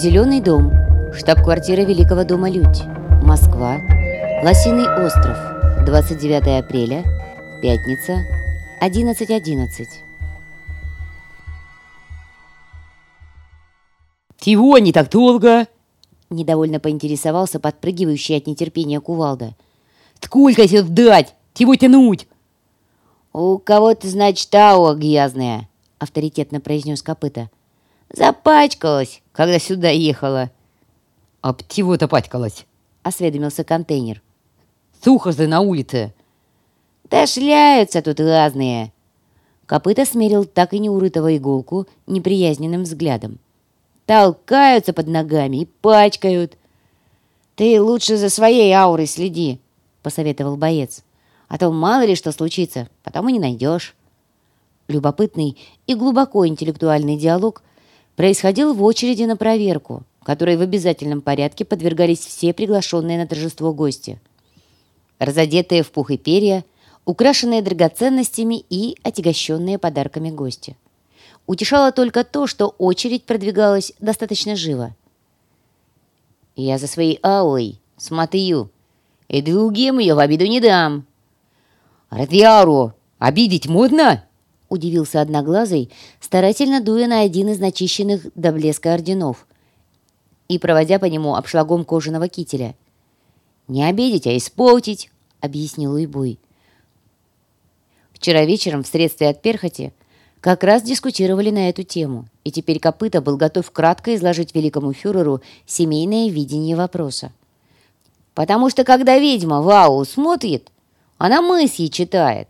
Зеленый дом. Штаб-квартира Великого дома Людь. Москва. Лосиный остров. 29 апреля. Пятница. 11.11. «Чего не так долго?» Недовольно поинтересовался подпрыгивающий от нетерпения кувалда. «Сколько тебе дать? Чего тянуть?» «У кого-то, значит, ауа грязная», — авторитетно произнес копыта. «Запачкалась, когда сюда ехала», «Об чего-то пачкалась?» — осведомился контейнер. «Сухо же на улице!» «Да шляются тут разные!» Копыта смерил так и не урытого иголку неприязненным взглядом. «Толкаются под ногами и пачкают!» «Ты лучше за своей аурой следи!» — посоветовал боец. «А то мало ли что случится, потом и не найдешь!» Любопытный и глубоко интеллектуальный диалог происходил в очереди на проверку, которой в обязательном порядке подвергались все приглашенные на торжество гости. Разодетые в пух и перья, украшенные драгоценностями и отягощенные подарками гости. Утешало только то, что очередь продвигалась достаточно живо. «Я за своей аулой смотрю, и другим ее в обиду не дам». «Радиару, обидеть модно?» — удивился Одноглазый, старательно дуя на один из начищенных до блеска орденов и проводя по нему обшлагом кожаного кителя. «Не обидеть, а испортить», — объяснил Уйбуй. Вчера вечером в средстве от перхоти как раз дискутировали на эту тему, и теперь Копыта был готов кратко изложить великому фюреру семейное видение вопроса. «Потому что когда ведьма Вау смотрит, она мысли читает,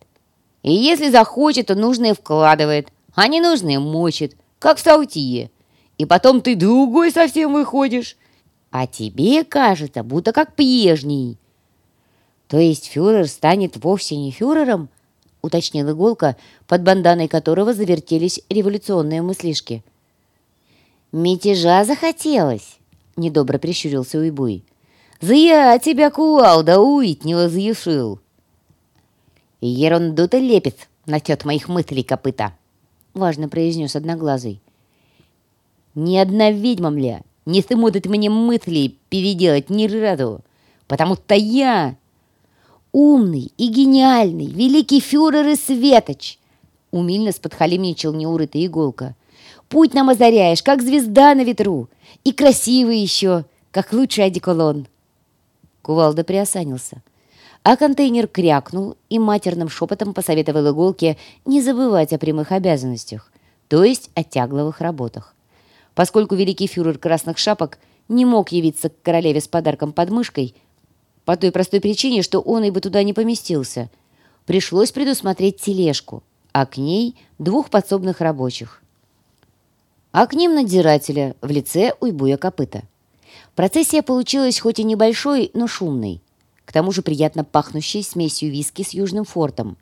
и если захочет, то нужное вкладывает, а ненужное мочит, как в саутие. И потом ты другой совсем выходишь, а тебе кажется, будто как прежний». «То есть фюрер станет вовсе не фюрером?» — уточнил Иголка, под банданой которого завертелись революционные мыслишки. «Мятежа захотелось!» — недобро прищурился Уйбуй. «Зря тебя кувалда уить не разъешил!» «Ерунду ты лепит насчет моих мыслей копыта!» — важно произнес Одноглазый. «Ни одна ведьма, мля, не сможет мне мысли переделать ни разу, потому что я умный и гениальный, великий фюрер и светоч!» Умильно сподхалимничал неурытая иголка. «Путь нам озаряешь, как звезда на ветру, и красивый еще, как лучший одеколон!» Кувалда приосанился. А контейнер крякнул и матерным шепотом посоветовал иголке не забывать о прямых обязанностях, то есть о тягловых работах. Поскольку великий фюрер красных шапок не мог явиться к королеве с подарком под мышкой, по той простой причине, что он и бы туда не поместился. Пришлось предусмотреть тележку, а к ней двух подсобных рабочих. А к ним надзирателя в лице уйбуя копыта. Процессия получилась хоть и небольшой, но шумной. К тому же приятно пахнущей смесью виски с Южным фортом.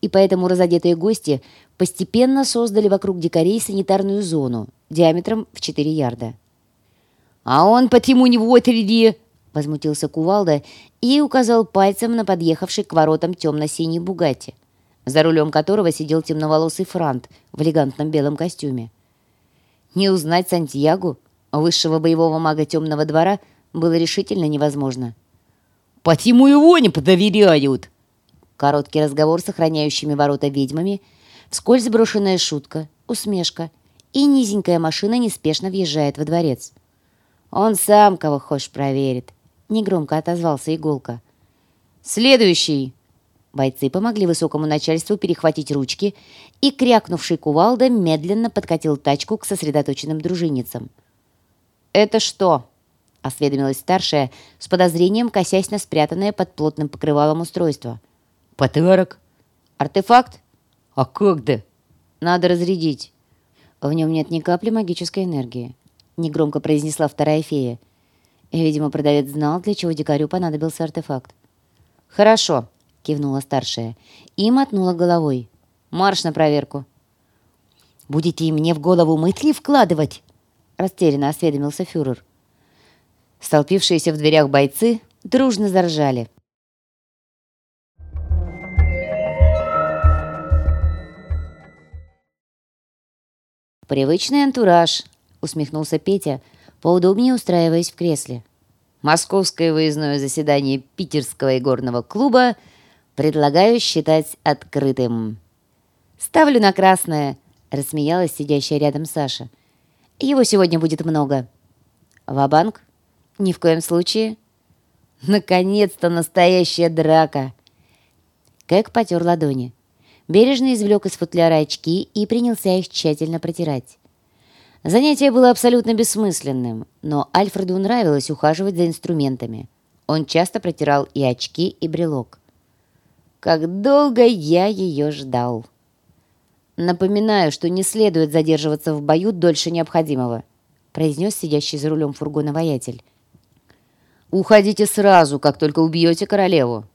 И поэтому разодетые гости постепенно создали вокруг дикарей санитарную зону диаметром в 4 ярда. «А он почему не в очереди?» возмутился Кувалда и указал пальцем на подъехавший к воротам темно-синий Бугатти, за рулем которого сидел темноволосый франт в элегантном белом костюме. Не узнать Сантьягу, высшего боевого мага темного двора, было решительно невозможно. «Почему его не подоверяют?» Короткий разговор с охраняющими ворота ведьмами, вскользь брошенная шутка, усмешка, и низенькая машина неспешно въезжает во дворец. «Он сам, кого хочешь, проверит», негромко отозвался Иголка. «Следующий!» Бойцы помогли высокому начальству перехватить ручки, и крякнувший кувалда медленно подкатил тачку к сосредоточенным дружинницам. «Это что?» — осведомилась старшая, с подозрением косясь на спрятанное под плотным покрывалом устройство. «Подарок». «Артефакт?» «А как да?» «Надо разрядить». «В нем нет ни капли магической энергии», — негромко произнесла вторая фея. И, видимо, продавец знал, для чего дикарю понадобился артефакт. «Хорошо», — кивнула старшая и мотнула головой. «Марш на проверку». «Будете и мне в голову мысли вкладывать?» — растерянно осведомился фюрер. Столпившиеся в дверях бойцы дружно заржали. «Привычный антураж», — усмехнулся Петя, поудобнее устраиваясь в кресле. Московское выездное заседание Питерского игорного клуба предлагаю считать открытым. «Ставлю на красное», — рассмеялась сидящая рядом Саша. «Его сегодня будет много». «Ва-банк?» «Ни в коем случае». «Наконец-то настоящая драка!» Кэк потер ладони. Бережно извлек из футляра очки и принялся их тщательно протирать. Занятие было абсолютно бессмысленным, но Альфреду нравилось ухаживать за инструментами. Он часто протирал и очки, и брелок. Как долго я ее ждал. Напоминаю, что не следует задерживаться в бою дольше необходимого, произнес сидящий за рулем фургона воятель. Уходите сразу, как только убьете королеву.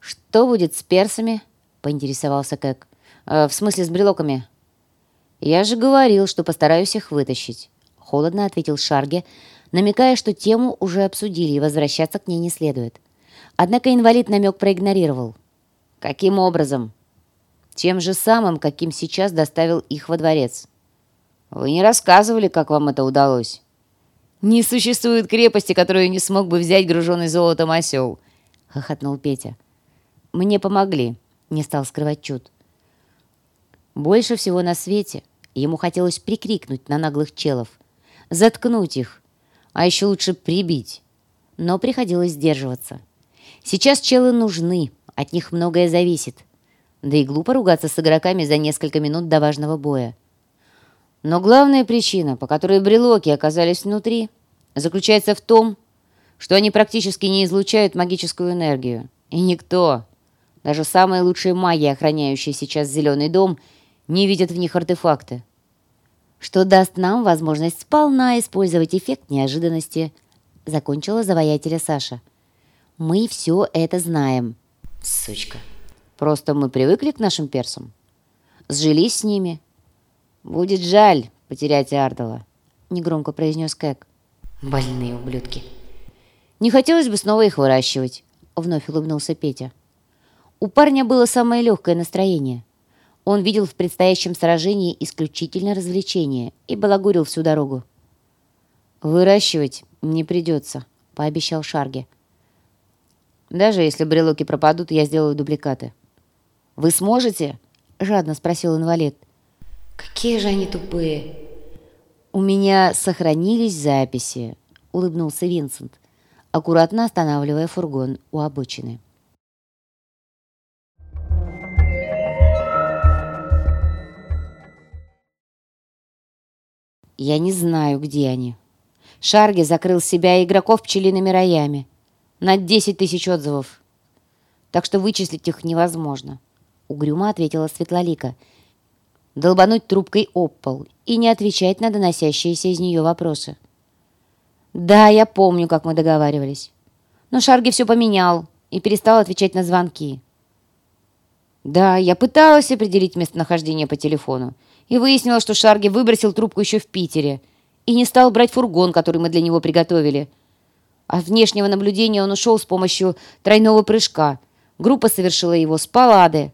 Что будет с персами? — поинтересовался Кэк. «Э, «В смысле с брелоками?» «Я же говорил, что постараюсь их вытащить», — холодно ответил Шарге, намекая, что тему уже обсудили и возвращаться к ней не следует. Однако инвалид намек проигнорировал. «Каким образом?» «Тем же самым, каким сейчас доставил их во дворец». «Вы не рассказывали, как вам это удалось?» «Не существует крепости, которую не смог бы взять груженный золотом осел», — хохотнул Петя. «Мне помогли», не стал скрывать чуд. Больше всего на свете ему хотелось прикрикнуть на наглых челов, заткнуть их, а еще лучше прибить. Но приходилось сдерживаться. Сейчас челы нужны, от них многое зависит. Да и глупо ругаться с игроками за несколько минут до важного боя. Но главная причина, по которой брелоки оказались внутри, заключается в том, что они практически не излучают магическую энергию. И никто, даже самые лучшие маги, охраняющие сейчас Зеленый дом, не видят в них артефакты. Что даст нам возможность сполна использовать эффект неожиданности, закончила завоятеля Саша. Мы все это знаем. Сучка. Просто мы привыкли к нашим персам. Сжились с ними. Будет жаль потерять Ардала, негромко произнес Кэк. Больные ублюдки. Не хотелось бы снова их выращивать, вновь улыбнулся Петя. У парня было самое легкое настроение. Он видел в предстоящем сражении исключительно развлечение и балагурил всю дорогу. «Выращивать не придется», — пообещал Шарге. «Даже если брелоки пропадут, я сделаю дубликаты». «Вы сможете?» — жадно спросил инвалид. «Какие же они тупые!» «У меня сохранились записи», — улыбнулся Винсент, аккуратно останавливая фургон у обочины. Я не знаю, где они. Шарги закрыл себя и игроков пчелиными роями. На 10 тысяч отзывов. Так что вычислить их невозможно. Угрюмо ответила Светлолика. Долбануть трубкой об пол и не отвечать на доносящиеся из нее вопросы. Да, я помню, как мы договаривались. Но Шарги все поменял и перестал отвечать на звонки. Да, я пыталась определить местонахождение по телефону и выяснила, что Шарги выбросил трубку еще в Питере и не стал брать фургон, который мы для него приготовили. От внешнего наблюдения он ушел с помощью тройного прыжка. Группа совершила его с палады.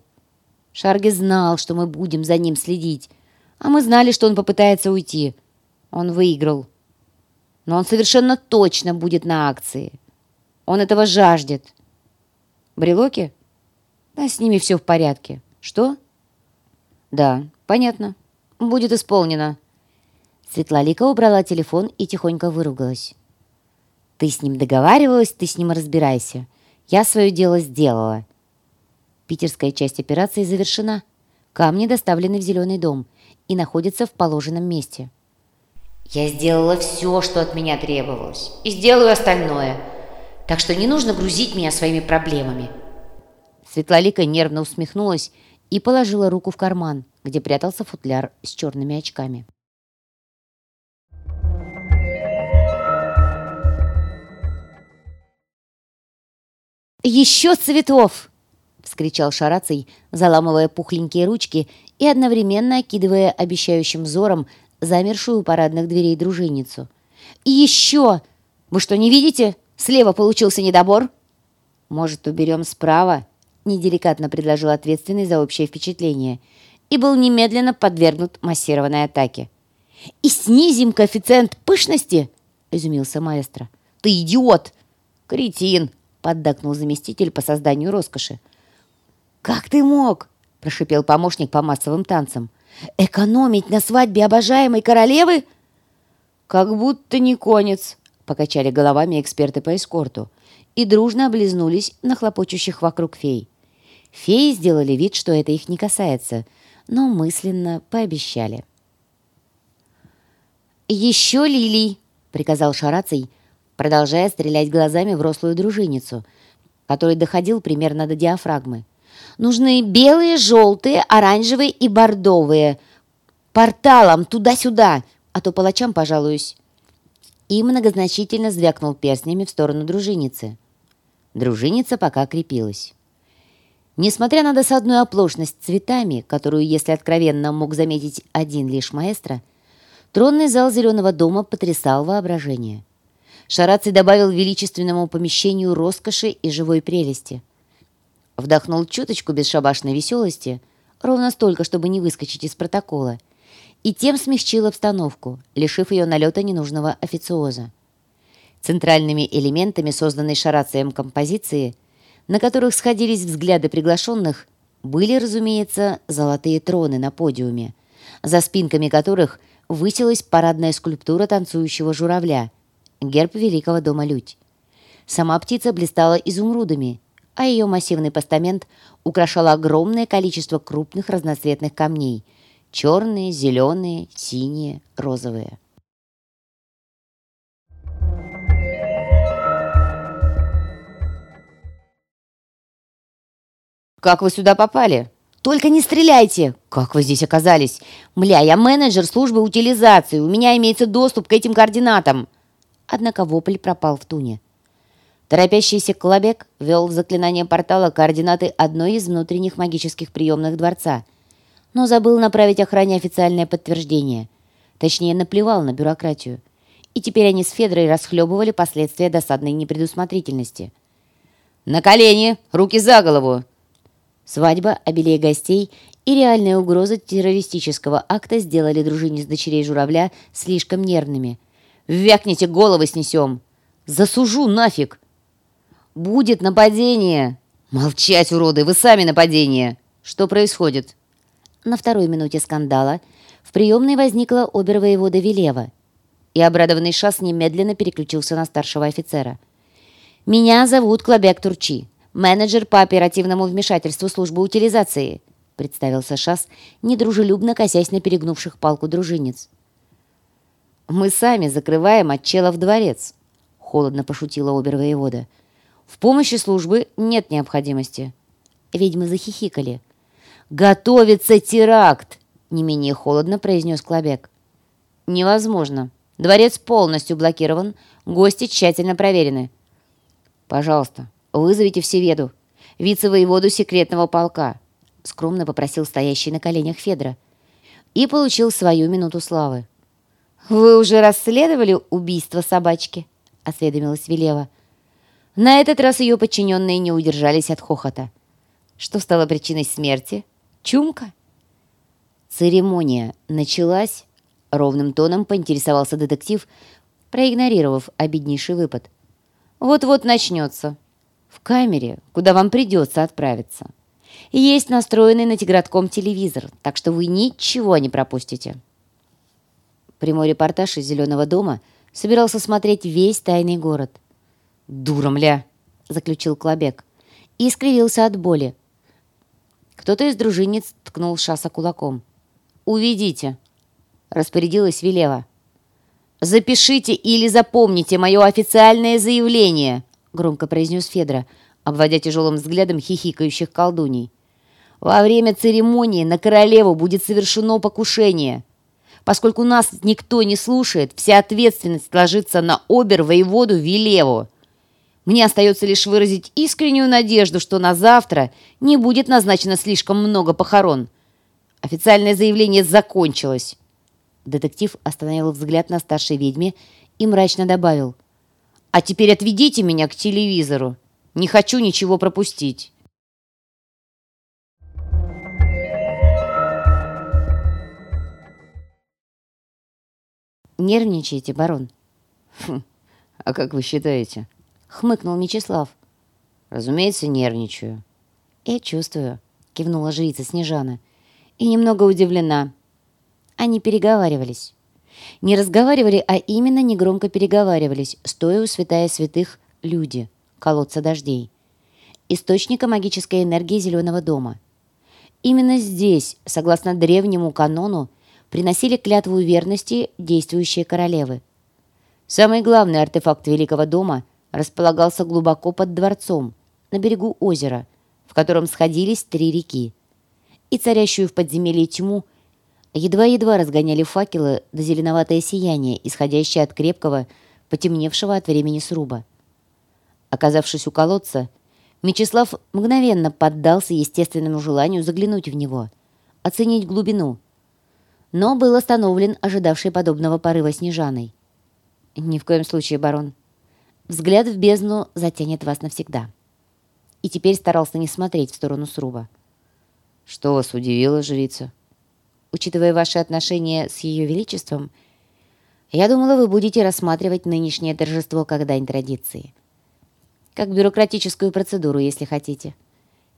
Шарги знал, что мы будем за ним следить, а мы знали, что он попытается уйти. Он выиграл. Но он совершенно точно будет на акции. Он этого жаждет. Брелоки? Да, с ними все в порядке. Что? Да, понятно. Будет исполнено». Светлолика убрала телефон и тихонько выругалась. «Ты с ним договаривалась, ты с ним разбирайся. Я свое дело сделала». Питерская часть операции завершена. Камни доставлены в Зеленый дом и находятся в положенном месте. «Я сделала все, что от меня требовалось, и сделаю остальное. Так что не нужно грузить меня своими проблемами». Светлолика нервно усмехнулась и положила руку в карман, где прятался футляр с черными очками. «Еще цветов!» — вскричал Шараций, заламывая пухленькие ручки и одновременно окидывая обещающим взором замершую у парадных дверей дружинницу. «И еще! Вы что, не видите? Слева получился недобор!» «Может, уберем справа?» неделикатно предложил ответственный за общее впечатление и был немедленно подвергнут массированной атаке. «И снизим коэффициент пышности?» изумился маэстро. «Ты идиот!» «Кретин!» — поддакнул заместитель по созданию роскоши. «Как ты мог?» — прошипел помощник по массовым танцам. «Экономить на свадьбе обожаемой королевы?» «Как будто не конец», — покачали головами эксперты по эскорту и дружно облизнулись на хлопочущих вокруг фей. Феи сделали вид, что это их не касается, но мысленно пообещали. «Еще лилий!» — приказал Шараций, продолжая стрелять глазами в рослую дружиницу, который доходил примерно до диафрагмы. «Нужны белые, желтые, оранжевые и бордовые. Порталом туда-сюда, а то палачам пожалуюсь». И многозначительно звякнул перстнями в сторону дружиницы. Дружиница пока крепилась. Несмотря на досадную оплошность цветами, которую, если откровенно, мог заметить один лишь маэстро, тронный зал Зеленого дома потрясал воображение. Шараций добавил величественному помещению роскоши и живой прелести. Вдохнул чуточку бесшабашной веселости, ровно столько, чтобы не выскочить из протокола, и тем смягчил обстановку, лишив ее налета ненужного официоза. Центральными элементами созданной Шарацием композиции, на которых сходились взгляды приглашенных, были, разумеется, золотые троны на подиуме, за спинками которых высилась парадная скульптура танцующего журавля, герб Великого дома Людь. Сама птица блистала изумрудами, а ее массивный постамент украшало огромное количество крупных разноцветных камней – черные, зеленые, синие, розовые. «Как вы сюда попали?» «Только не стреляйте!» «Как вы здесь оказались?» «Мля, я менеджер службы утилизации, у меня имеется доступ к этим координатам!» Однако вопль пропал в туне. Торопящийся Колобек ввел в заклинание портала координаты одной из внутренних магических приемных дворца, но забыл направить охране официальное подтверждение. Точнее, наплевал на бюрократию. И теперь они с Федрой расхлебывали последствия досадной непредусмотрительности. «На колени! Руки за голову!» Свадьба, обилие гостей и реальная угроза террористического акта сделали дружине с дочерей журавля слишком нервными – Вякните, головы снесем. Засужу нафиг. Будет нападение. Молчать, уроды, вы сами нападение. Что происходит? На второй минуте скандала в приемной возникла обер-воевода Велева, и обрадованный Шас немедленно переключился на старшего офицера. «Меня зовут Клобек Турчи, менеджер по оперативному вмешательству службы утилизации», представился Шас, недружелюбно косясь на перегнувших палку дружинец. «Мы сами закрываем от челов дворец», — холодно пошутила обер-воевода. «В помощи службы нет необходимости». Ведьмы захихикали. «Готовится теракт!» — не менее холодно произнес Клобек. «Невозможно. Дворец полностью блокирован, гости тщательно проверены». «Пожалуйста, вызовите Всеведу, вице-воеводу секретного полка», — скромно попросил стоящий на коленях Федра. И получил свою минуту славы. «Вы уже расследовали убийство собачки?» — осведомилась Велева. На этот раз ее подчиненные не удержались от хохота. Что стало причиной смерти? Чумка? Церемония началась. Ровным тоном поинтересовался детектив, проигнорировав обиднейший выпад. Вот-вот начнется. В камере, куда вам придется отправиться. Есть настроенный на Тигратком телевизор, так что вы ничего не пропустите. Прямой репортаж из «Зеленого дома» собирался смотреть весь тайный город. «Дура, мля!» — заключил Клобек. И скривился от боли. Кто-то из дружинниц ткнул Шаса кулаком. «Уведите!» — распорядилась Велева. «Запишите или запомните мое официальное заявление!» — громко произнес Федра, обводя тяжелым взглядом хихикающих колдуней. «Во время церемонии на королеву будет совершено покушение!» Поскольку нас никто не слушает, вся ответственность ложится на обер-воеводу Вилеву. Мне остается лишь выразить искреннюю надежду, что на завтра не будет назначено слишком много похорон. Официальное заявление закончилось. Детектив остановил взгляд на старшей ведьме и мрачно добавил. «А теперь отведите меня к телевизору. Не хочу ничего пропустить». «Нервничаете, барон?» Хм, а как вы считаете? Хмыкнул Мечислав. Разумеется, нервничаю. Я чувствую, кивнула жрица Снежана. И немного удивлена. Они переговаривались. Не разговаривали, а именно негромко переговаривались, стоя у святая святых люди, колодца дождей. Источника магической энергии Зеленого дома. Именно здесь, согласно древнему канону, приносили клятву верности действующие королевы. Самый главный артефакт Великого дома располагался глубоко под дворцом, на берегу озера, в котором сходились три реки. И царящую в подземелье тьму едва-едва разгоняли факелы до зеленоватое сияние, исходящее от крепкого, потемневшего от времени сруба. Оказавшись у колодца, Мечислав мгновенно поддался естественному желанию заглянуть в него, оценить глубину, но был остановлен ожидавший подобного порыва Снежаной. «Ни в коем случае, барон. Взгляд в бездну затянет вас навсегда». И теперь старался не смотреть в сторону сруба. «Что вас удивило, жрица?» «Учитывая ваши отношения с Ее Величеством, я думала, вы будете рассматривать нынешнее торжество как дань традиции» как бюрократическую процедуру, если хотите.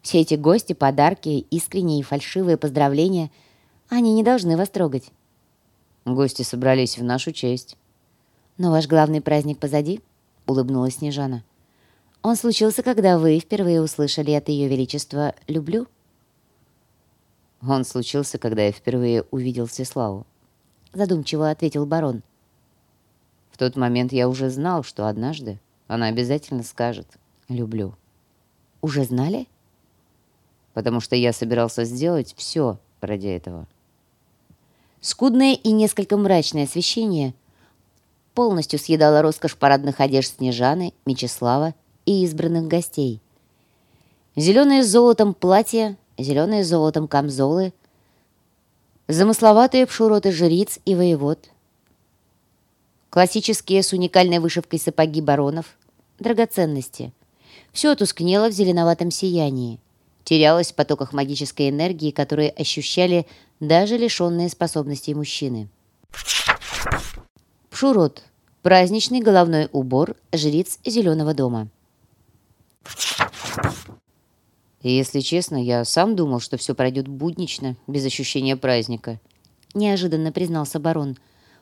Все эти гости, подарки, искренние и фальшивые поздравления, они не должны вас трогать. Гости собрались в нашу честь. Но ваш главный праздник позади, улыбнулась Снежана. Он случился, когда вы впервые услышали от Ее Величества «люблю». Он случился, когда я впервые увидел Всеславу. Задумчиво ответил барон. В тот момент я уже знал, что однажды она обязательно скажет «люблю». Уже знали? Потому что я собирался сделать все ради этого. Скудное и несколько мрачное освещение полностью съедало роскошь парадных одежд Снежаны, Мечислава и избранных гостей. Зеленые с золотом платья, зеленые с золотом камзолы, замысловатые пшуроты жриц и воевод, классические с уникальной вышивкой сапоги баронов, драгоценности. Все тускнело в зеленоватом сиянии, терялось в потоках магической энергии, которые ощущали даже лишенные способностей мужчины. Пшурот – праздничный головной убор жриц Зеленого дома. Если честно, я сам думал, что все пройдет буднично, без ощущения праздника. Неожиданно признался барон,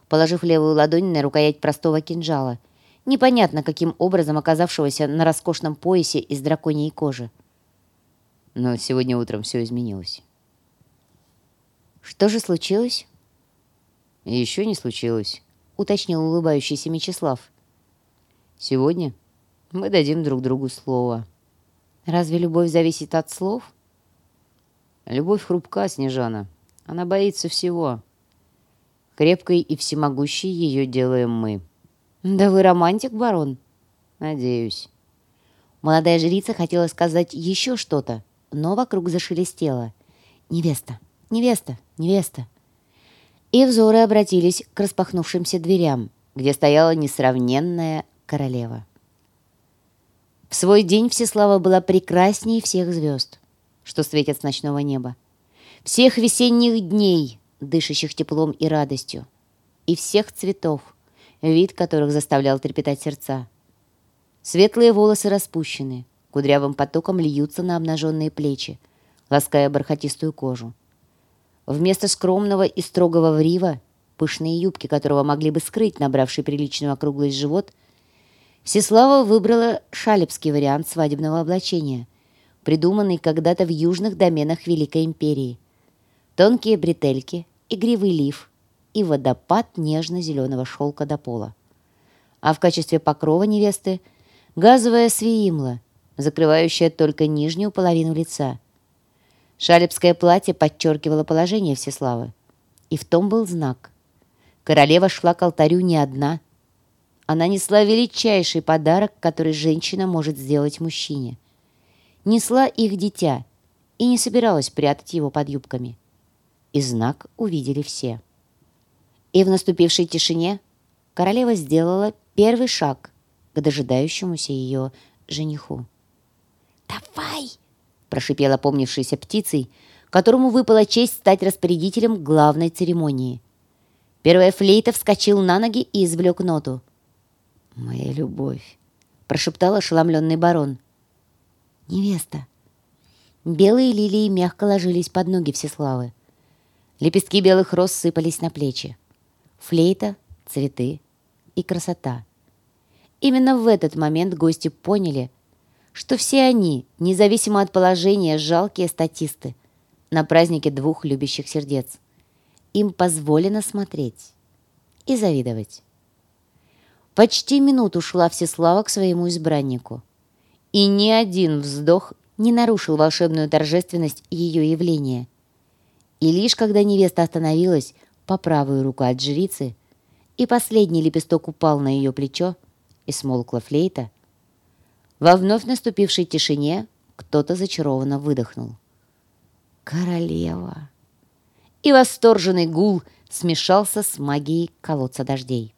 положив левую ладонь на рукоять простого кинжала – непонятно каким образом оказавшегося на роскошном поясе из драконьей кожи. Но сегодня утром все изменилось. Что же случилось? Еще не случилось, уточнил улыбающийся Мечислав. Сегодня мы дадим друг другу слово. Разве любовь зависит от слов? Любовь хрупка, Снежана. Она боится всего. Крепкой и всемогущей ее делаем мы. «Да вы романтик, барон?» «Надеюсь». Молодая жрица хотела сказать еще что-то, но вокруг зашелестело. «Невеста! Невеста! Невеста!» И взоры обратились к распахнувшимся дверям, где стояла несравненная королева. В свой день Всеслава была прекраснее всех звезд, что светят с ночного неба, всех весенних дней, дышащих теплом и радостью, и всех цветов, вид которых заставлял трепетать сердца. Светлые волосы распущены, кудрявым потоком льются на обнаженные плечи, лаская бархатистую кожу. Вместо скромного и строгого врива, пышные юбки которого могли бы скрыть набравший приличную округлость живот, Всеслава выбрала шалепский вариант свадебного облачения, придуманный когда-то в южных доменах Великой Империи. Тонкие бретельки, игривый лиф, и водопад нежно-зеленого шелка до пола. А в качестве покрова невесты газовая свиимла, закрывающая только нижнюю половину лица. Шалепское платье подчеркивало положение Всеславы. И в том был знак. Королева шла к алтарю не одна. Она несла величайший подарок, который женщина может сделать мужчине. Несла их дитя и не собиралась прятать его под юбками. И знак увидели все. И в наступившей тишине королева сделала первый шаг к дожидающемуся ее жениху. «Давай!» – прошипела помнившаяся птицей, которому выпала честь стать распорядителем главной церемонии. Первая флейта вскочил на ноги и извлек ноту. «Моя любовь», — прошептал ошеломленный барон. «Невеста». Белые лилии мягко ложились под ноги Всеславы. Лепестки белых роз сыпались на плечи. Флейта, цветы и красота. Именно в этот момент гости поняли, что все они, независимо от положения, жалкие статисты на празднике двух любящих сердец. Им позволено смотреть и завидовать. Почти минуту шла Всеслава к своему избраннику. И ни один вздох не нарушил волшебную торжественность ее явления. И лишь когда невеста остановилась по правую руку от жрицы, и последний лепесток упал на ее плечо, и смолкла флейта, во вновь наступившей тишине кто-то зачарованно выдохнул. «Королева!» И восторженный гул смешался с магией колодца дождей.